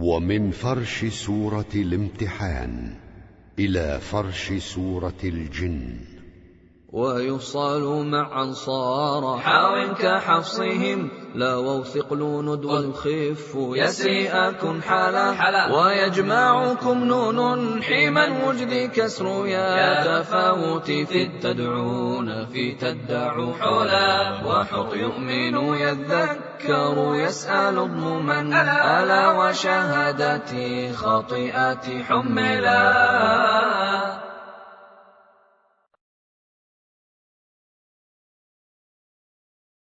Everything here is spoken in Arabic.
ومن فرش سورة الامتحان إلى فرش سورة الجن. ويصال مع أنصار حاو كحفصهم. لا ووثق ندو الخف يسري أكن حلا ويجمعكم نون حيما وجد كسر يا تفاوت في التدعون في تدع حلا وحط يؤمن يذكر يسأل ضمما ألا وشهادتي خطيئتي حملا.